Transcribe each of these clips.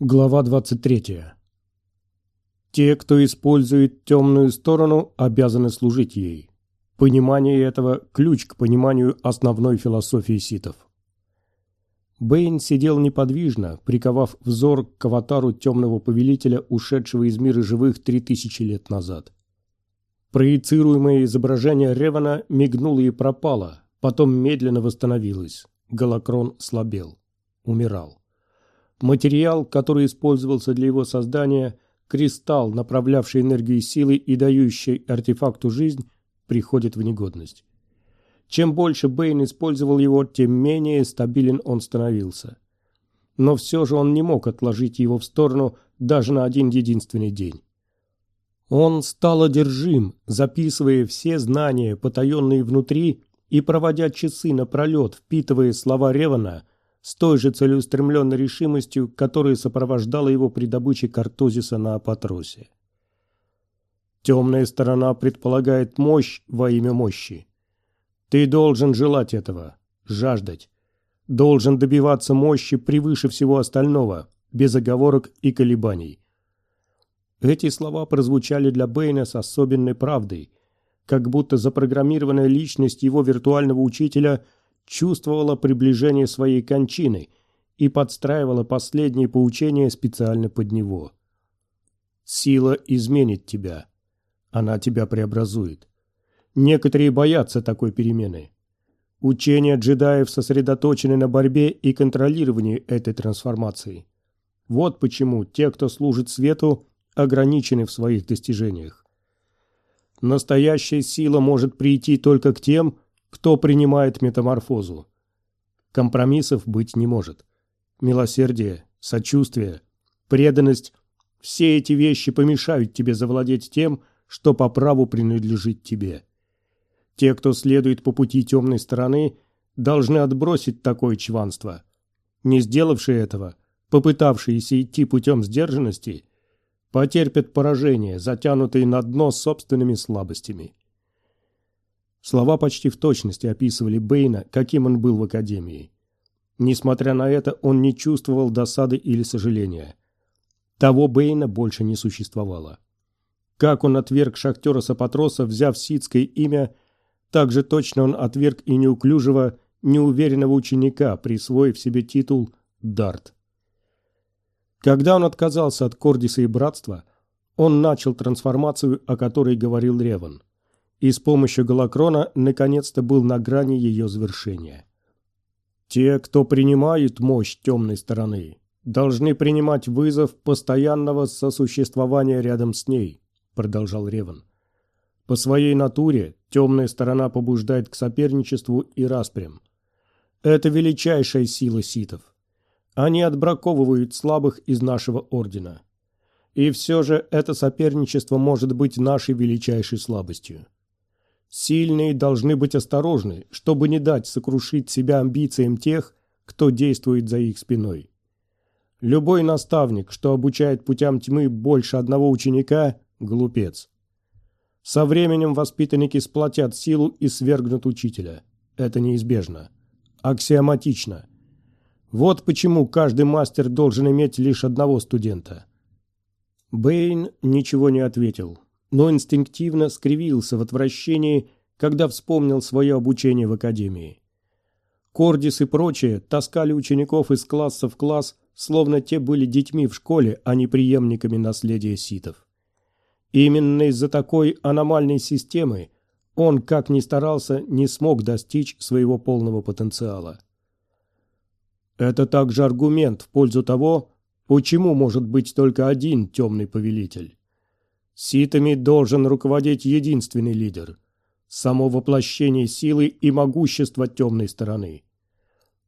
Глава 23. Те, кто использует темную сторону, обязаны служить ей. Понимание этого – ключ к пониманию основной философии ситов. Бэйн сидел неподвижно, приковав взор к аватару темного повелителя, ушедшего из мира живых три тысячи лет назад. Проецируемое изображение Ревана мигнуло и пропало, потом медленно восстановилось. Галакрон слабел. Умирал. Материал, который использовался для его создания, кристалл, направлявший энергию силы и дающий артефакту жизнь, приходит в негодность. Чем больше Бэйн использовал его, тем менее стабилен он становился. Но все же он не мог отложить его в сторону даже на один единственный день. Он стал одержим, записывая все знания, потаенные внутри, и проводя часы напролет, впитывая слова Ревана – с той же целеустремленной решимостью, которая сопровождала его при добыче картозиса на Апатросе. Темная сторона предполагает мощь во имя мощи. Ты должен желать этого, жаждать. Должен добиваться мощи превыше всего остального, без оговорок и колебаний. Эти слова прозвучали для Бэйна с особенной правдой, как будто запрограммированная личность его виртуального учителя – чувствовала приближение своей кончины и подстраивала последние поучения специально под него. Сила изменит тебя. Она тебя преобразует. Некоторые боятся такой перемены. Учения джедаев сосредоточены на борьбе и контролировании этой трансформации. Вот почему те, кто служит свету, ограничены в своих достижениях. Настоящая сила может прийти только к тем, кто принимает метаморфозу. Компромиссов быть не может. Милосердие, сочувствие, преданность – все эти вещи помешают тебе завладеть тем, что по праву принадлежит тебе. Те, кто следует по пути темной стороны, должны отбросить такое чванство. Не сделавшие этого, попытавшиеся идти путем сдержанности, потерпят поражение, затянутые на дно собственными слабостями. Слова почти в точности описывали Бэйна, каким он был в академии. Несмотря на это, он не чувствовал досады или сожаления. Того Бэйна больше не существовало. Как он отверг шахтера Сапатроса, взяв ситское имя, так же точно он отверг и неуклюжего, неуверенного ученика, присвоив себе титул «Дарт». Когда он отказался от Кордиса и Братства, он начал трансформацию, о которой говорил Реван и с помощью голокрона наконец-то был на грани ее завершения. Те, кто принимают мощь темной стороны, должны принимать вызов постоянного сосуществования рядом с ней, продолжал Реван. По своей натуре темная сторона побуждает к соперничеству и распрям. Это величайшая сила ситов. Они отбраковывают слабых из нашего ордена. И все же это соперничество может быть нашей величайшей слабостью. Сильные должны быть осторожны, чтобы не дать сокрушить себя амбициям тех, кто действует за их спиной. Любой наставник, что обучает путям тьмы больше одного ученика – глупец. Со временем воспитанники сплотят силу и свергнут учителя. Это неизбежно. Аксиоматично. Вот почему каждый мастер должен иметь лишь одного студента. Бэйн ничего не ответил, но инстинктивно скривился в отвращении, когда вспомнил свое обучение в академии. Кордис и прочие таскали учеников из класса в класс, словно те были детьми в школе, а не преемниками наследия ситов. Именно из-за такой аномальной системы он, как ни старался, не смог достичь своего полного потенциала. Это также аргумент в пользу того, почему может быть только один темный повелитель. Ситами должен руководить единственный лидер, само воплощение силы и могущества темной стороны.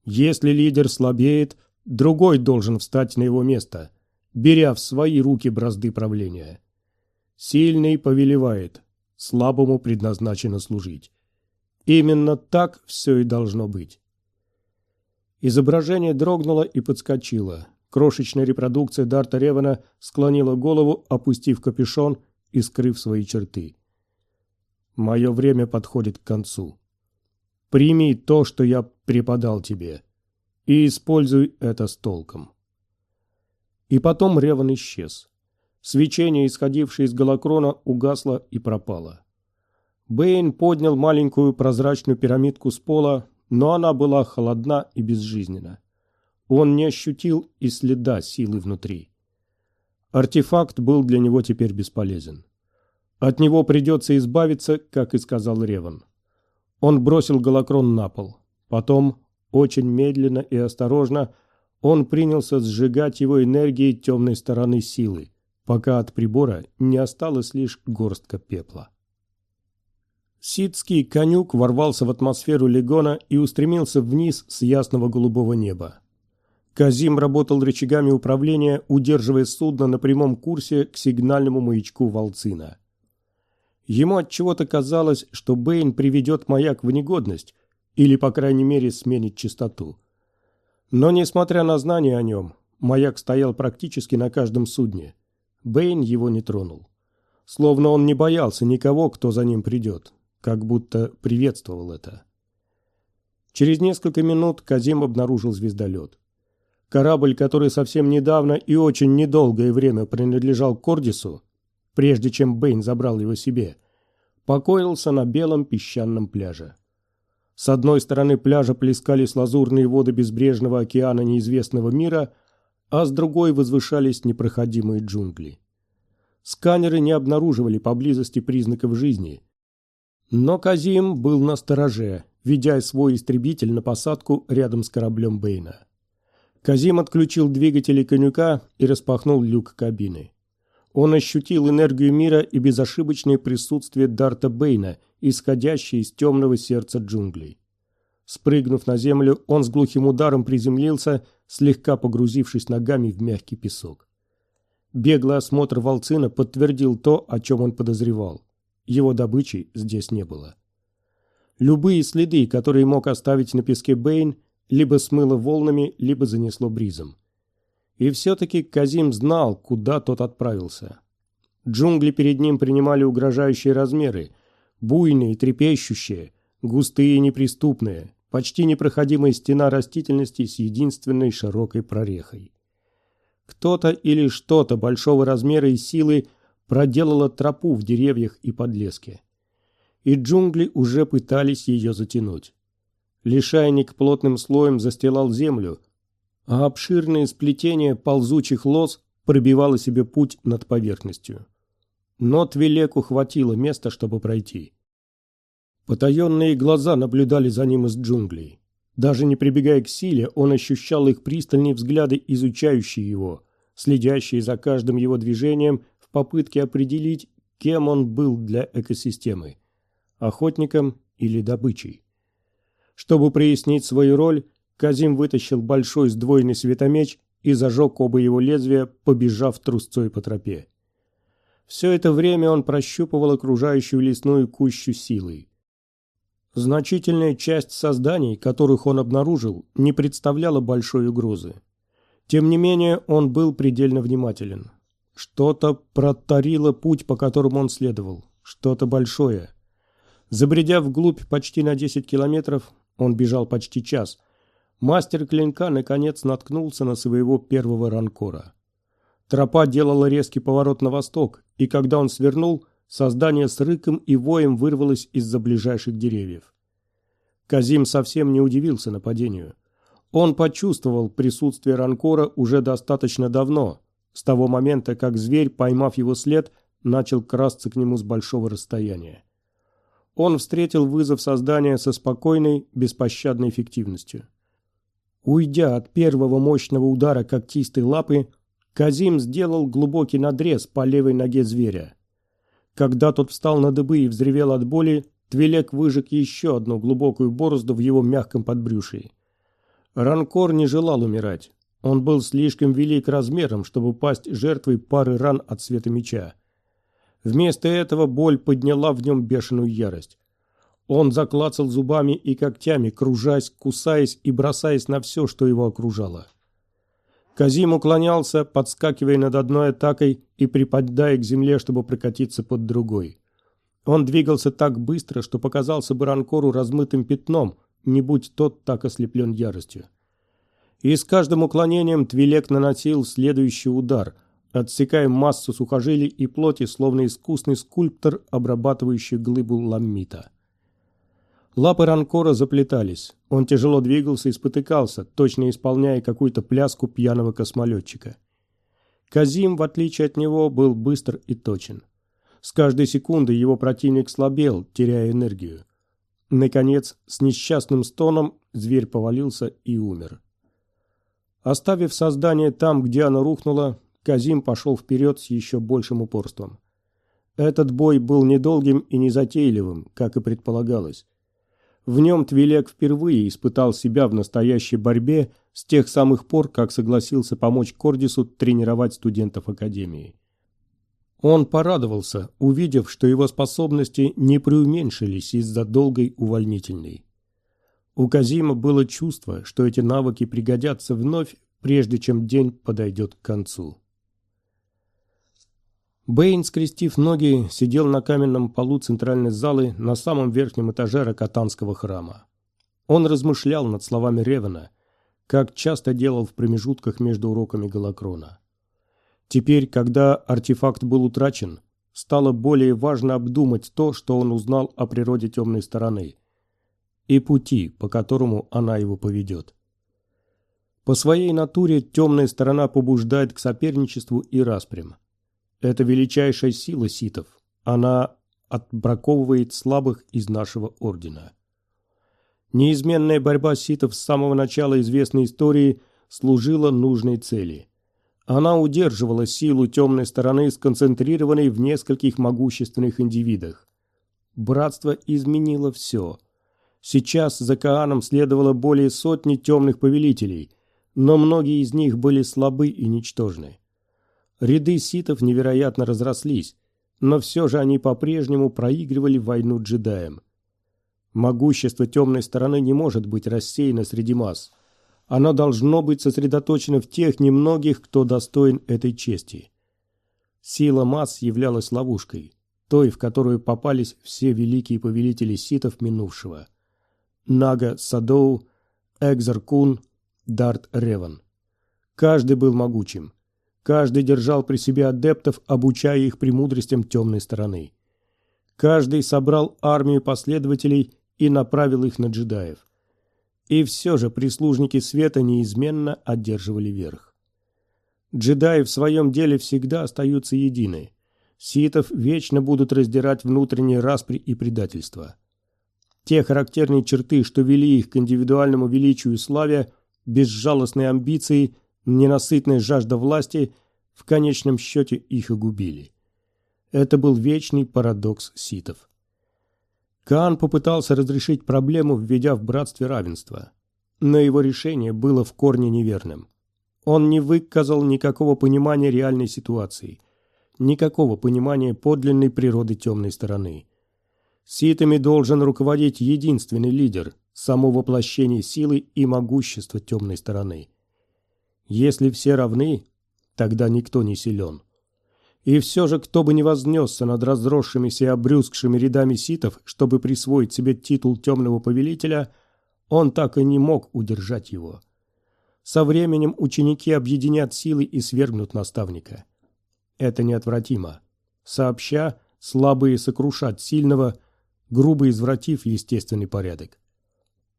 Если лидер слабеет, другой должен встать на его место, беря в свои руки бразды правления. Сильный повелевает, слабому предназначено служить. Именно так все и должно быть. Изображение дрогнуло и подскочило. Крошечная репродукция Дарта Ревана склонила голову, опустив капюшон и скрыв свои черты. «Мое время подходит к концу. Прими то, что я преподал тебе, и используй это с толком». И потом Реван исчез. Свечение, исходившее из голокрона, угасло и пропало. Бэйн поднял маленькую прозрачную пирамидку с пола, но она была холодна и безжизненна. Он не ощутил и следа силы внутри. Артефакт был для него теперь бесполезен. От него придется избавиться, как и сказал Реван. Он бросил голокрон на пол. Потом, очень медленно и осторожно, он принялся сжигать его энергией темной стороны силы, пока от прибора не осталось лишь горстка пепла. Сидский конюк ворвался в атмосферу Легона и устремился вниз с ясного голубого неба. Казим работал рычагами управления, удерживая судно на прямом курсе к сигнальному маячку Волцина. Ему от чего-то казалось, что Бэйн приведет маяк в негодность или, по крайней мере, сменит частоту. Но, несмотря на знания о нем, маяк стоял практически на каждом судне. Бэйн его не тронул. Словно он не боялся никого, кто за ним придет, как будто приветствовал это. Через несколько минут Казим обнаружил звездолет. Корабль, который совсем недавно и очень недолгое время принадлежал Кордису, прежде чем Бэйн забрал его себе, покоился на белом песчаном пляже. С одной стороны пляжа плескались лазурные воды безбрежного океана неизвестного мира, а с другой возвышались непроходимые джунгли. Сканеры не обнаруживали поблизости признаков жизни. Но Казим был на стороже, ведя свой истребитель на посадку рядом с кораблем Бэйна. Казим отключил двигатели конюка и распахнул люк кабины. Он ощутил энергию мира и безошибочное присутствие Дарта Бейна, исходящее из темного сердца джунглей. Спрыгнув на землю, он с глухим ударом приземлился, слегка погрузившись ногами в мягкий песок. Беглый осмотр Волцина подтвердил то, о чем он подозревал. Его добычи здесь не было. Любые следы, которые мог оставить на песке Бэйн, либо смыло волнами, либо занесло бризом. И все-таки Казим знал, куда тот отправился. Джунгли перед ним принимали угрожающие размеры, буйные, трепещущие, густые и неприступные, почти непроходимая стена растительности с единственной широкой прорехой. Кто-то или что-то большого размера и силы проделало тропу в деревьях и подлеске. И джунгли уже пытались ее затянуть. Лишайник плотным слоем застилал землю, а обширное сплетение ползучих лоз пробивало себе путь над поверхностью. Но Твилеку хватило места, чтобы пройти. Потаенные глаза наблюдали за ним из джунглей. Даже не прибегая к силе, он ощущал их пристальные взгляды, изучающие его, следящие за каждым его движением в попытке определить, кем он был для экосистемы – охотником или добычей. Чтобы прояснить свою роль, Казим вытащил большой сдвоенный светомеч и зажег оба его лезвия, побежав трусцой по тропе. Все это время он прощупывал окружающую лесную кущу силой. Значительная часть созданий, которых он обнаружил, не представляла большой угрозы. Тем не менее, он был предельно внимателен. Что-то протарило путь, по которому он следовал. Что-то большое. Забредя вглубь почти на 10 километров, он бежал почти час. Мастер клинка наконец наткнулся на своего первого ранкора. Тропа делала резкий поворот на восток, и когда он свернул, создание с рыком и воем вырвалось из-за ближайших деревьев. Казим совсем не удивился нападению. Он почувствовал присутствие ранкора уже достаточно давно, с того момента, как зверь, поймав его след, начал красться к нему с большого расстояния он встретил вызов создания со спокойной, беспощадной эффективностью. Уйдя от первого мощного удара когтистой лапы, Казим сделал глубокий надрез по левой ноге зверя. Когда тот встал на дыбы и взревел от боли, Твилек выжег еще одну глубокую борозду в его мягком подбрюшии. Ранкор не желал умирать. Он был слишком велик размером, чтобы пасть жертвой пары ран от света меча. Вместо этого боль подняла в нем бешеную ярость. Он заклацал зубами и когтями, кружась, кусаясь и бросаясь на все, что его окружало. Казим уклонялся, подскакивая над одной атакой и припадая к земле, чтобы прокатиться под другой. Он двигался так быстро, что показался бы Ранкору размытым пятном, не будь тот так ослеплен яростью. И с каждым уклонением Твилек наносил следующий удар, отсекая массу сухожилий и плоти, словно искусный скульптор, обрабатывающий глыбу ламита. Лапы Ранкора заплетались. Он тяжело двигался и спотыкался, точно исполняя какую-то пляску пьяного космолетчика. Казим, в отличие от него, был быстр и точен. С каждой секундой его противник слабел, теряя энергию. Наконец, с несчастным стоном зверь повалился и умер. Оставив создание там, где оно рухнуло, Казим пошел вперед с еще большим упорством. Этот бой был недолгим и незатейливым, как и предполагалось. В нем Твилек впервые испытал себя в настоящей борьбе с тех самых пор, как согласился помочь Кордису тренировать студентов Академии. Он порадовался, увидев, что его способности не преуменьшились из-за долгой увольнительной. У Казима было чувство, что эти навыки пригодятся вновь, прежде чем день подойдет к концу. Бэйн, скрестив ноги, сидел на каменном полу центральной залы на самом верхнем этаже Ракатанского храма. Он размышлял над словами Ревена, как часто делал в промежутках между уроками Галакрона. Теперь, когда артефакт был утрачен, стало более важно обдумать то, что он узнал о природе темной стороны, и пути, по которому она его поведет. По своей натуре темная сторона побуждает к соперничеству и распрям. Это величайшая сила ситов. Она отбраковывает слабых из нашего ордена. Неизменная борьба ситов с самого начала известной истории служила нужной цели. Она удерживала силу темной стороны, сконцентрированной в нескольких могущественных индивидах. Братство изменило все. Сейчас за Кааном следовало более сотни темных повелителей, но многие из них были слабы и ничтожны. Ряды ситов невероятно разрослись, но все же они по-прежнему проигрывали войну джедаям. Могущество темной стороны не может быть рассеяно среди масс. Оно должно быть сосредоточено в тех немногих, кто достоин этой чести. Сила масс являлась ловушкой, той, в которую попались все великие повелители ситов минувшего. Нага Садоу, Экзар Кун, Дарт Реван. Каждый был могучим. Каждый держал при себе адептов, обучая их премудростям темной стороны. Каждый собрал армию последователей и направил их на джедаев. И все же прислужники света неизменно одерживали верх. Джедаи в своем деле всегда остаются едины. Ситов вечно будут раздирать внутренние распри и предательства. Те характерные черты, что вели их к индивидуальному величию и славе, безжалостные амбиции, ненасытная жажда власти, в конечном счете их и губили. Это был вечный парадокс ситов. Каан попытался разрешить проблему, введя в братстве равенство. Но его решение было в корне неверным. Он не выказал никакого понимания реальной ситуации, никакого понимания подлинной природы темной стороны. Ситами должен руководить единственный лидер, само воплощение силы и могущества темной стороны. Если все равны, тогда никто не силен. И все же, кто бы ни вознесся над разросшимися и обрюзгшими рядами ситов, чтобы присвоить себе титул темного повелителя, он так и не мог удержать его. Со временем ученики объединят силы и свергнут наставника. Это неотвратимо. Сообща, слабые сокрушат сильного, грубо извратив естественный порядок.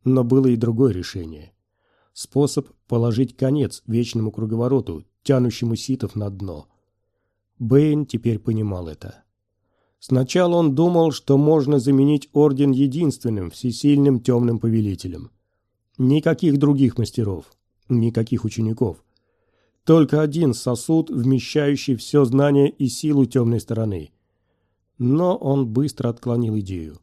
Но было и другое решение. Способ положить конец вечному круговороту, тянущему ситов на дно – Бэйн теперь понимал это. Сначала он думал, что можно заменить Орден единственным, всесильным темным повелителем. Никаких других мастеров, никаких учеников. Только один сосуд, вмещающий все знание и силу темной стороны. Но он быстро отклонил идею.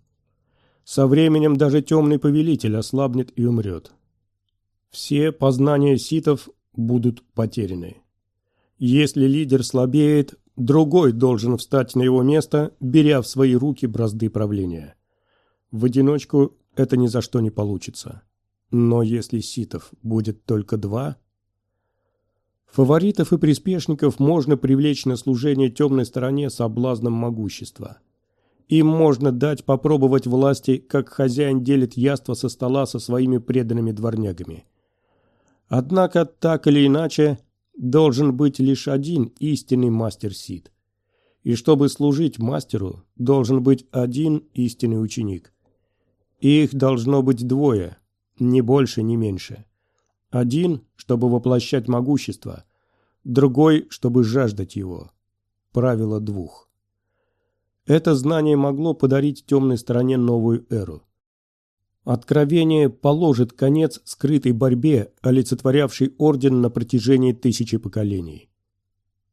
Со временем даже темный повелитель ослабнет и умрет. Все познания ситов будут потеряны. Если лидер слабеет, Другой должен встать на его место, беря в свои руки бразды правления. В одиночку это ни за что не получится. Но если ситов будет только два... Фаворитов и приспешников можно привлечь на служение темной стороне соблазном могущества. Им можно дать попробовать власти, как хозяин делит яство со стола со своими преданными дворнягами. Однако, так или иначе, должен быть лишь один истинный мастер Сид. И чтобы служить мастеру, должен быть один истинный ученик. Их должно быть двое, ни больше, ни меньше. Один, чтобы воплощать могущество, другой, чтобы жаждать его. Правило двух. Это знание могло подарить темной стороне новую эру. Откровение положит конец скрытой борьбе, олицетворявшей орден на протяжении тысячи поколений.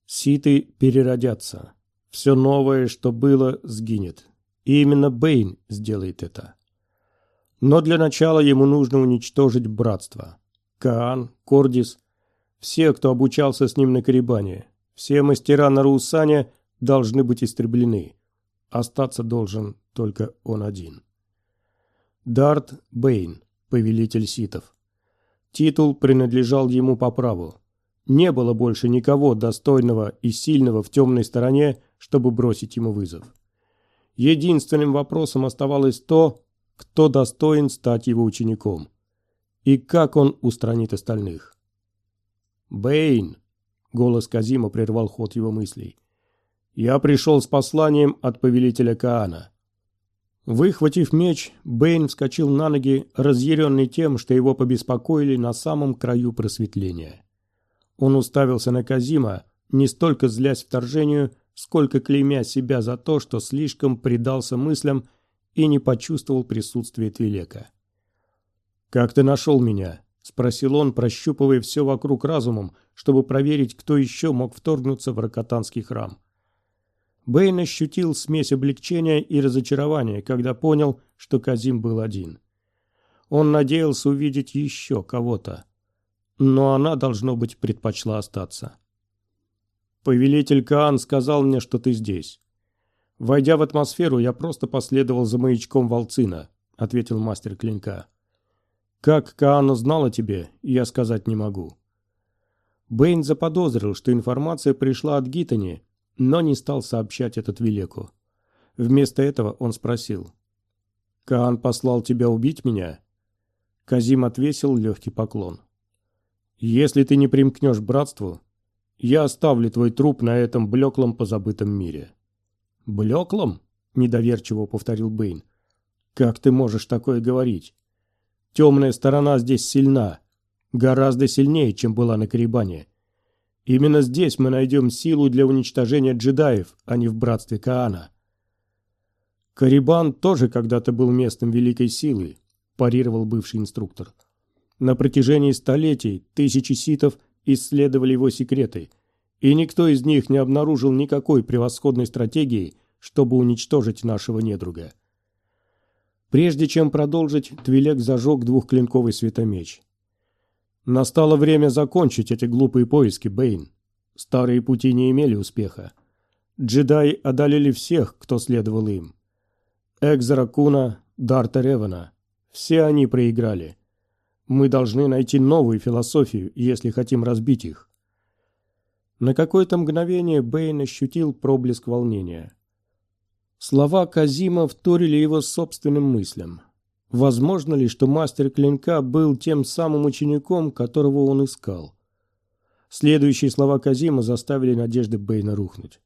Ситы переродятся. Все новое, что было, сгинет. И именно Бэйн сделает это. Но для начала ему нужно уничтожить братство. Каан, Кордис, все, кто обучался с ним на Карибане, все мастера на Руусане должны быть истреблены. Остаться должен только он один. Дарт Бэйн, повелитель ситов. Титул принадлежал ему по праву. Не было больше никого достойного и сильного в темной стороне, чтобы бросить ему вызов. Единственным вопросом оставалось то, кто достоин стать его учеником. И как он устранит остальных. «Бэйн!» — голос Казима прервал ход его мыслей. «Я пришел с посланием от повелителя Каана. Выхватив меч, Бэйн вскочил на ноги, разъяренный тем, что его побеспокоили на самом краю просветления. Он уставился на Казима, не столько злясь вторжению, сколько клеймя себя за то, что слишком предался мыслям и не почувствовал присутствия Твилека. «Как ты нашел меня?» – спросил он, прощупывая все вокруг разумом, чтобы проверить, кто еще мог вторгнуться в Рокотанский храм. Бэйн ощутил смесь облегчения и разочарования, когда понял, что Казим был один. Он надеялся увидеть еще кого-то. Но она, должно быть, предпочла остаться. «Повелитель Каан сказал мне, что ты здесь. Войдя в атмосферу, я просто последовал за маячком Волцина», — ответил мастер клинка. «Как Каан узнал о тебе, я сказать не могу». Бэйн заподозрил, что информация пришла от Гитани, но не стал сообщать этот Велеку. Вместо этого он спросил. «Каан послал тебя убить меня?» Казим отвесил легкий поклон. «Если ты не примкнешь братству, я оставлю твой труп на этом блеклом позабытом мире». «Блеклом?» – недоверчиво повторил Бэйн. «Как ты можешь такое говорить? Темная сторона здесь сильна, гораздо сильнее, чем была на Карибане. Именно здесь мы найдем силу для уничтожения джедаев, а не в братстве Каана. Карибан тоже когда-то был местом великой силы, парировал бывший инструктор. На протяжении столетий тысячи ситов исследовали его секреты, и никто из них не обнаружил никакой превосходной стратегии, чтобы уничтожить нашего недруга. Прежде чем продолжить, Твилек зажег двухклинковый светомеч. Настало время закончить эти глупые поиски, Бэйн. Старые пути не имели успеха. Джедаи одолели всех, кто следовал им. Экзера Куна, Дарта Ревана. Все они проиграли. Мы должны найти новую философию, если хотим разбить их. На какое-то мгновение Бэйн ощутил проблеск волнения. Слова Казима вторили его собственным мыслям. Возможно ли, что мастер клинка был тем самым учеником, которого он искал? Следующие слова Казима заставили надежды Бэйна рухнуть.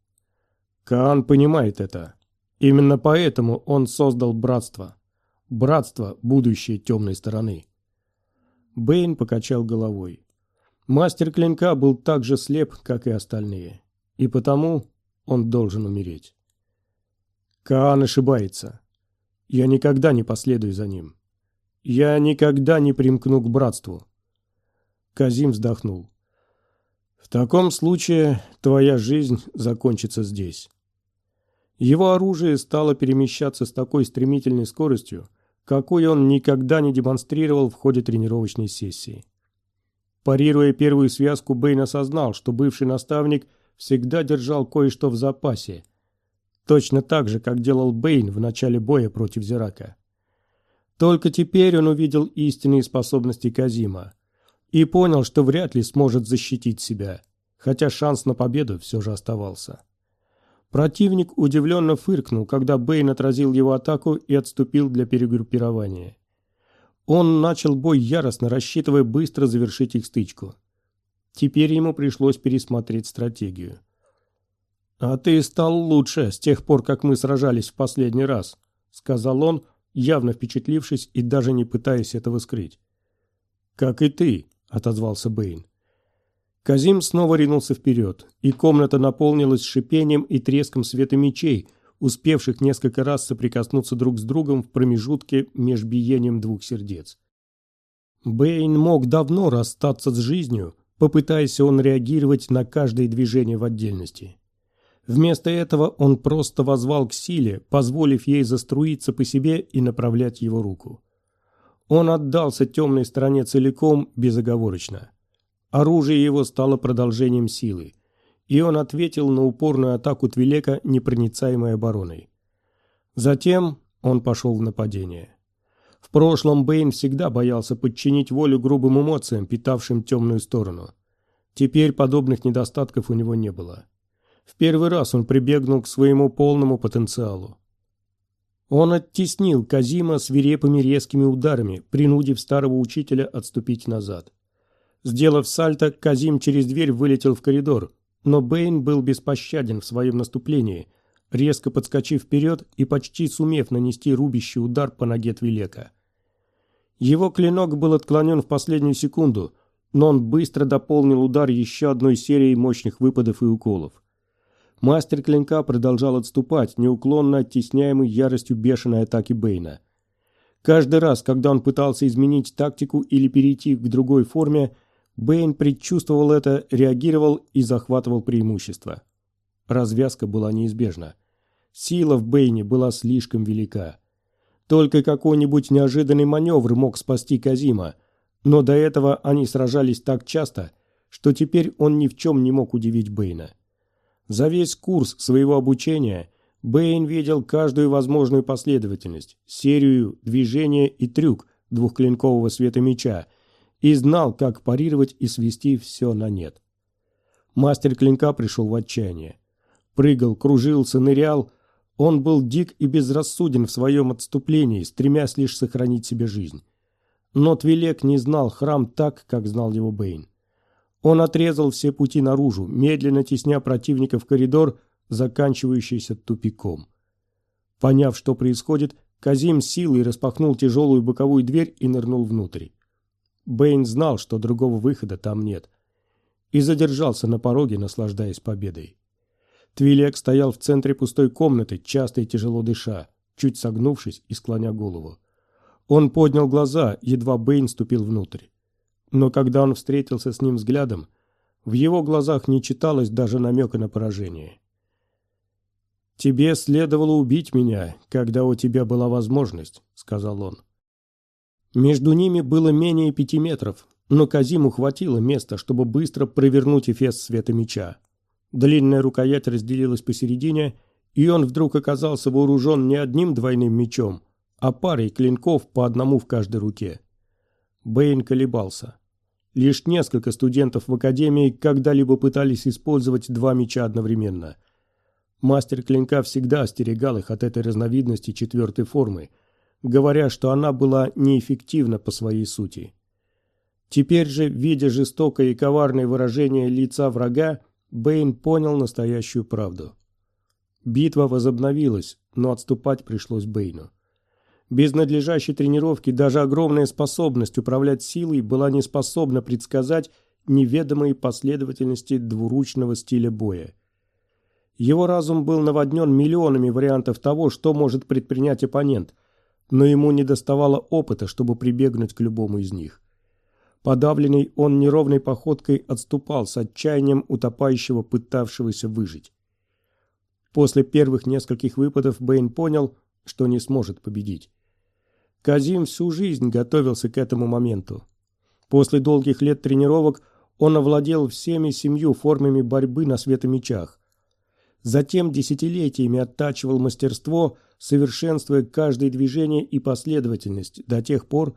Каан понимает это. Именно поэтому он создал братство. Братство – будущее темной стороны. Бэйн покачал головой. Мастер клинка был так же слеп, как и остальные. И потому он должен умереть. Каан ошибается. Я никогда не последую за ним. Я никогда не примкну к братству. Казим вздохнул. В таком случае твоя жизнь закончится здесь. Его оружие стало перемещаться с такой стремительной скоростью, какой он никогда не демонстрировал в ходе тренировочной сессии. Парируя первую связку, Бэйн осознал, что бывший наставник всегда держал кое-что в запасе – Точно так же, как делал Бэйн в начале боя против Зирака. Только теперь он увидел истинные способности Казима и понял, что вряд ли сможет защитить себя, хотя шанс на победу все же оставался. Противник удивленно фыркнул, когда Бэйн отразил его атаку и отступил для перегруппирования. Он начал бой яростно, рассчитывая быстро завершить их стычку. Теперь ему пришлось пересмотреть стратегию. «А ты стал лучше с тех пор, как мы сражались в последний раз», — сказал он, явно впечатлившись и даже не пытаясь этого скрыть. «Как и ты», — отозвался Бэйн. Казим снова ринулся вперед, и комната наполнилась шипением и треском света мечей, успевших несколько раз соприкоснуться друг с другом в промежутке между биением двух сердец. Бэйн мог давно расстаться с жизнью, попытаясь он реагировать на каждое движение в отдельности. Вместо этого он просто возвал к силе, позволив ей заструиться по себе и направлять его руку. Он отдался темной стороне целиком, безоговорочно. Оружие его стало продолжением силы, и он ответил на упорную атаку Твилека непроницаемой обороной. Затем он пошел в нападение. В прошлом Бэйн всегда боялся подчинить волю грубым эмоциям, питавшим темную сторону. Теперь подобных недостатков у него не было. В первый раз он прибегнул к своему полному потенциалу. Он оттеснил Казима свирепыми резкими ударами, принудив старого учителя отступить назад. Сделав сальто, Казим через дверь вылетел в коридор, но Бэйн был беспощаден в своем наступлении, резко подскочив вперед и почти сумев нанести рубящий удар по ноге Твилека. Его клинок был отклонен в последнюю секунду, но он быстро дополнил удар еще одной серией мощных выпадов и уколов. Мастер клинка продолжал отступать, неуклонно оттесняемый яростью бешеной атаки Бэйна. Каждый раз, когда он пытался изменить тактику или перейти к другой форме, Бэйн предчувствовал это, реагировал и захватывал преимущество. Развязка была неизбежна. Сила в Бэйне была слишком велика. Только какой-нибудь неожиданный маневр мог спасти Казима, но до этого они сражались так часто, что теперь он ни в чем не мог удивить Бэйна. За весь курс своего обучения Бэйн видел каждую возможную последовательность, серию, движение и трюк двухклинкового света меча и знал, как парировать и свести все на нет. Мастер клинка пришел в отчаяние. Прыгал, кружился, нырял. Он был дик и безрассуден в своем отступлении, стремясь лишь сохранить себе жизнь. Но Твилек не знал храм так, как знал его Бэйн. Он отрезал все пути наружу, медленно тесня противника в коридор, заканчивающийся тупиком. Поняв, что происходит, Казим силой распахнул тяжелую боковую дверь и нырнул внутрь. Бэйн знал, что другого выхода там нет, и задержался на пороге, наслаждаясь победой. Твилек стоял в центре пустой комнаты, часто и тяжело дыша, чуть согнувшись и склоня голову. Он поднял глаза, едва Бэйн ступил внутрь но когда он встретился с ним взглядом, в его глазах не читалось даже намека на поражение. «Тебе следовало убить меня, когда у тебя была возможность», — сказал он. Между ними было менее пяти метров, но Казиму хватило места, чтобы быстро провернуть эфес света меча. Длинная рукоять разделилась посередине, и он вдруг оказался вооружен не одним двойным мечом, а парой клинков по одному в каждой руке. Бэйн колебался. Лишь несколько студентов в академии когда-либо пытались использовать два меча одновременно. Мастер клинка всегда остерегал их от этой разновидности четвертой формы, говоря, что она была неэффективна по своей сути. Теперь же, видя жестокое и коварное выражение лица врага, Бэйн понял настоящую правду. Битва возобновилась, но отступать пришлось Бэйну. Без надлежащей тренировки даже огромная способность управлять силой была не способна предсказать неведомые последовательности двуручного стиля боя. Его разум был наводнен миллионами вариантов того, что может предпринять оппонент, но ему не доставало опыта, чтобы прибегнуть к любому из них. Подавленный он неровной походкой отступал с отчаянием утопающего, пытавшегося выжить. После первых нескольких выпадов Бэйн понял, что не сможет победить. Казим всю жизнь готовился к этому моменту. После долгих лет тренировок он овладел всеми семью формами борьбы на светомечах. Затем десятилетиями оттачивал мастерство, совершенствуя каждое движение и последовательность до тех пор,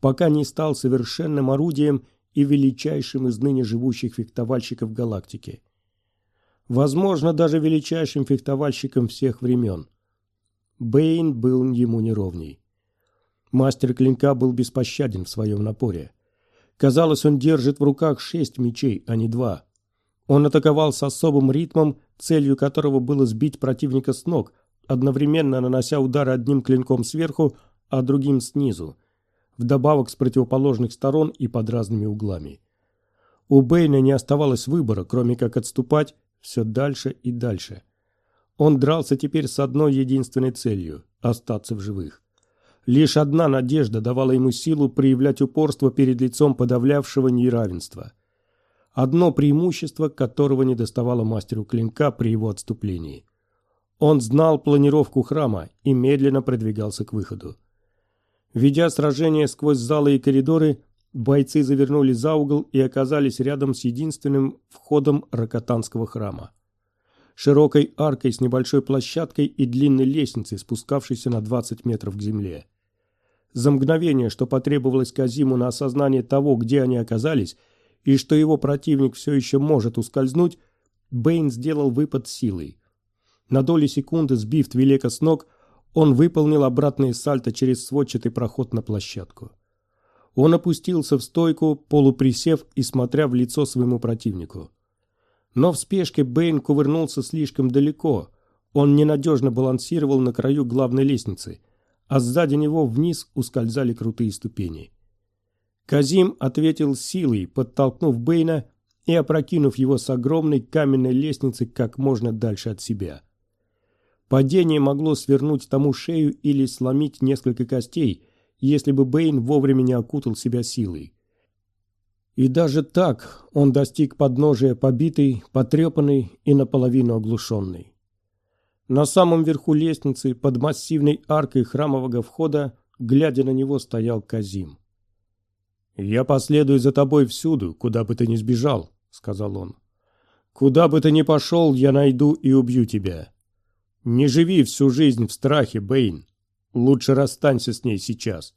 пока не стал совершенным орудием и величайшим из ныне живущих фехтовальщиков галактики. Возможно, даже величайшим фехтовальщиком всех времен. Бэйн был ему неровней. Мастер клинка был беспощаден в своем напоре. Казалось, он держит в руках шесть мечей, а не два. Он атаковал с особым ритмом, целью которого было сбить противника с ног, одновременно нанося удары одним клинком сверху, а другим снизу, вдобавок с противоположных сторон и под разными углами. У Бэйна не оставалось выбора, кроме как отступать все дальше и дальше. Он дрался теперь с одной единственной целью – остаться в живых. Лишь одна надежда давала ему силу проявлять упорство перед лицом подавлявшего неравенства. Одно преимущество, которого не доставало мастеру клинка при его отступлении. Он знал планировку храма и медленно продвигался к выходу. Ведя сражение сквозь залы и коридоры, бойцы завернули за угол и оказались рядом с единственным входом Ракотанского храма. Широкой аркой с небольшой площадкой и длинной лестницей, спускавшейся на 20 метров к земле. За мгновение, что потребовалось Казиму на осознание того, где они оказались, и что его противник все еще может ускользнуть, Бэйн сделал выпад силой. На доли секунды, сбив Твилека с ног, он выполнил обратное сальто через сводчатый проход на площадку. Он опустился в стойку, полуприсев и смотря в лицо своему противнику. Но в спешке Бэйн кувырнулся слишком далеко. Он ненадежно балансировал на краю главной лестницы, а сзади него вниз ускользали крутые ступени. Казим ответил силой, подтолкнув Бэйна и опрокинув его с огромной каменной лестницы как можно дальше от себя. Падение могло свернуть тому шею или сломить несколько костей, если бы Бэйн вовремя не окутал себя силой. И даже так он достиг подножия побитой, потрепанной и наполовину оглушенной. На самом верху лестницы, под массивной аркой храмового входа, глядя на него, стоял Казим. «Я последую за тобой всюду, куда бы ты ни сбежал», — сказал он. «Куда бы ты ни пошел, я найду и убью тебя. Не живи всю жизнь в страхе, Бэйн. Лучше расстанься с ней сейчас.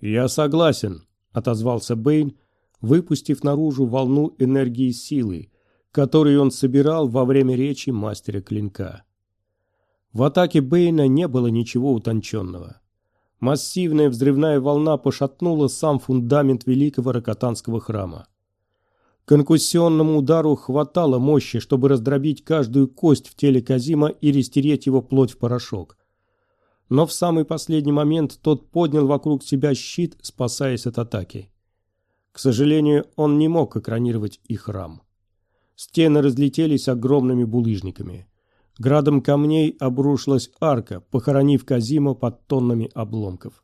Я согласен, отозвался Бэйн, выпустив наружу волну энергии силы, которую он собирал во время речи мастера клинка. В атаке Бэйна не было ничего утонченного. Массивная взрывная волна пошатнула сам фундамент великого Рокотанского храма. Конкуссионному удару хватало мощи, чтобы раздробить каждую кость в теле Казима и растереть его плоть в порошок. Но в самый последний момент тот поднял вокруг себя щит, спасаясь от атаки. К сожалению, он не мог экранировать и храм. Стены разлетелись огромными булыжниками. Градом камней обрушилась арка, похоронив Казима под тоннами обломков.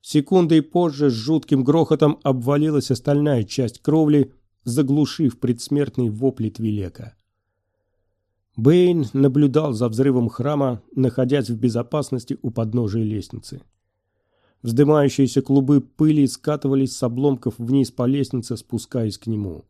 Секундой позже с жутким грохотом обвалилась остальная часть кровли, заглушив предсмертный вопли Твилека. Бэйн наблюдал за взрывом храма, находясь в безопасности у подножия лестницы. Вздымающиеся клубы пыли скатывались с обломков вниз по лестнице, спускаясь к нему.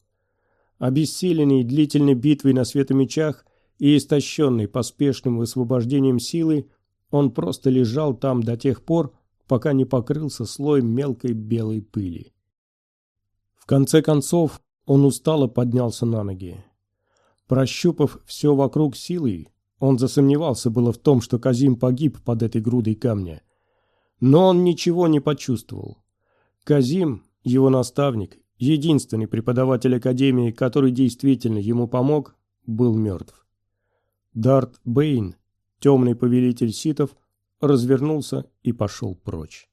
Обессиленный длительной битвой на светомечах и истощенный поспешным высвобождением силы, он просто лежал там до тех пор, пока не покрылся слоем мелкой белой пыли. В конце концов, он устало поднялся на ноги. Прощупав все вокруг силой, он засомневался было в том, что Казим погиб под этой грудой камня. Но он ничего не почувствовал. Казим, его наставник, единственный преподаватель Академии, который действительно ему помог, был мертв. Дарт Бэйн, темный повелитель ситов, развернулся и пошел прочь.